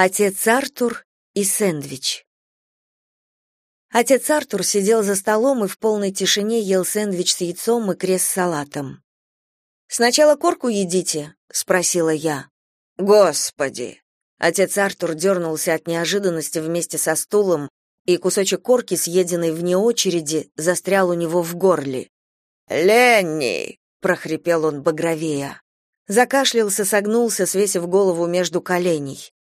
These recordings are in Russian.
Отец Артур и сэндвич. Отец Артур сидел за столом и в полной тишине ел сэндвич с яйцом и крест с салатом. «Сначала корку едите?» — спросила я. «Господи!» Отец Артур дернулся от неожиданности вместе со стулом, и кусочек корки, съеденный вне очереди, застрял у него в горле. «Ленни!» — прохрипел он багровея. Закашлялся, согнулся, свесив голову между коленей.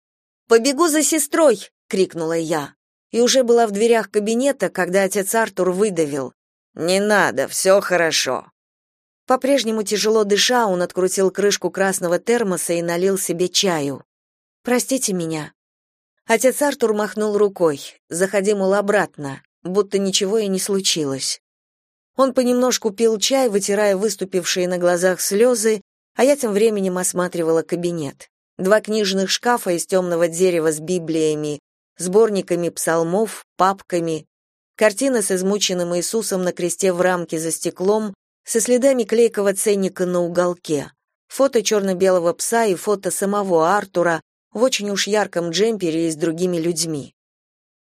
«Побегу за сестрой!» — крикнула я. И уже была в дверях кабинета, когда отец Артур выдавил. «Не надо, все хорошо». По-прежнему тяжело дыша, он открутил крышку красного термоса и налил себе чаю. «Простите меня». Отец Артур махнул рукой. «Заходи, мол, обратно, будто ничего и не случилось». Он понемножку пил чай, вытирая выступившие на глазах слезы, а я тем временем осматривала кабинет. Два книжных шкафа из темного дерева с библиями, сборниками псалмов, папками, картина с измученным Иисусом на кресте в рамке за стеклом, со следами клейкого ценника на уголке, фото черно-белого пса и фото самого Артура в очень уж ярком джемпере и с другими людьми.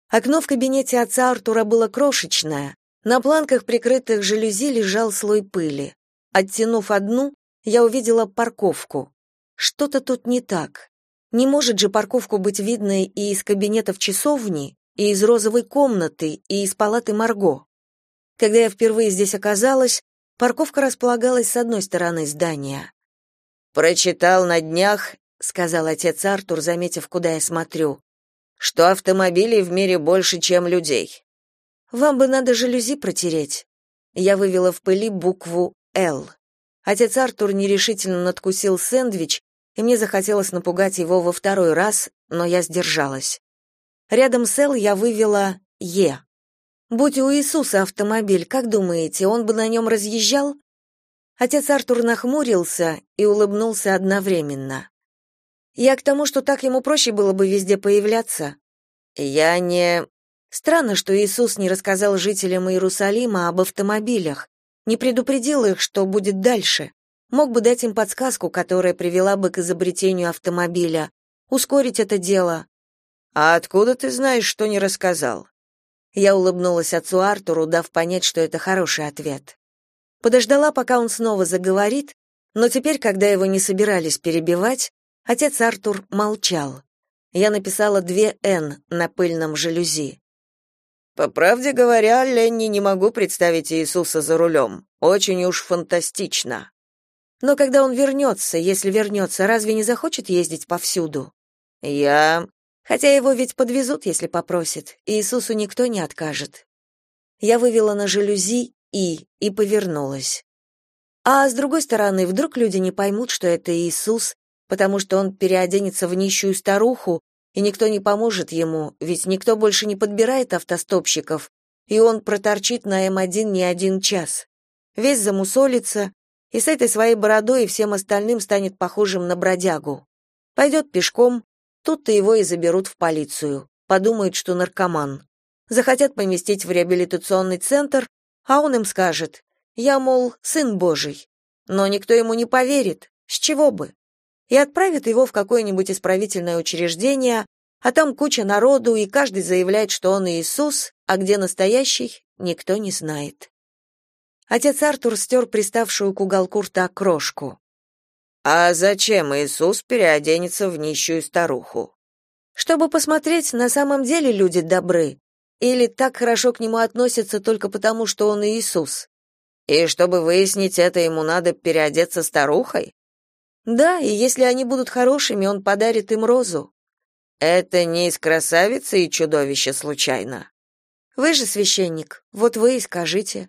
Окно в кабинете отца Артура было крошечное, на планках, прикрытых жалюзи, лежал слой пыли. Оттянув одну, я увидела парковку. Что-то тут не так. Не может же парковку быть видно и из кабинета в часовне, и из розовой комнаты, и из палаты Марго. Когда я впервые здесь оказалась, парковка располагалась с одной стороны здания. «Прочитал на днях», — сказал отец Артур, заметив, куда я смотрю, «что автомобилей в мире больше, чем людей». «Вам бы надо жалюзи протереть». Я вывела в пыли букву «Л». Отец Артур нерешительно надкусил сэндвич, и мне захотелось напугать его во второй раз, но я сдержалась. Рядом с «Л» я вывела «Е». «Будь у Иисуса автомобиль, как думаете, он бы на нем разъезжал?» Отец Артур нахмурился и улыбнулся одновременно. «Я к тому, что так ему проще было бы везде появляться». «Я не...» Странно, что Иисус не рассказал жителям Иерусалима об автомобилях, не предупредил их, что будет дальше. Мог бы дать им подсказку, которая привела бы к изобретению автомобиля, ускорить это дело. А откуда ты знаешь, что не рассказал? Я улыбнулась отцу Артуру, дав понять, что это хороший ответ. Подождала, пока он снова заговорит, но теперь, когда его не собирались перебивать, отец Артур молчал. Я написала две «Н» на пыльном жалюзи. По правде говоря, Ленни не могу представить Иисуса за рулем. Очень уж фантастично. Но когда он вернется, если вернется, разве не захочет ездить повсюду? Я... Хотя его ведь подвезут, если попросит. Иисусу никто не откажет. Я вывела на жалюзи «и» и повернулась. А с другой стороны, вдруг люди не поймут, что это Иисус, потому что он переоденется в нищую старуху и никто не поможет ему, ведь никто больше не подбирает автостопщиков, и он проторчит на М1 не один час. Весь замусолится, и с этой своей бородой и всем остальным станет похожим на бродягу. Пойдет пешком, тут-то его и заберут в полицию, подумают, что наркоман. Захотят поместить в реабилитационный центр, а он им скажет, я, мол, сын Божий. Но никто ему не поверит, с чего бы? и отправит его в какое-нибудь исправительное учреждение, а там куча народу, и каждый заявляет, что он Иисус, а где настоящий, никто не знает. Отец Артур стер приставшую к уголку рта крошку. «А зачем Иисус переоденется в нищую старуху?» «Чтобы посмотреть, на самом деле люди добры, или так хорошо к нему относятся только потому, что он Иисус». «И чтобы выяснить это, ему надо переодеться старухой?» Да, и если они будут хорошими, он подарит им розу. Это не из красавицы и чудовища случайно. Вы же священник, вот вы и скажите.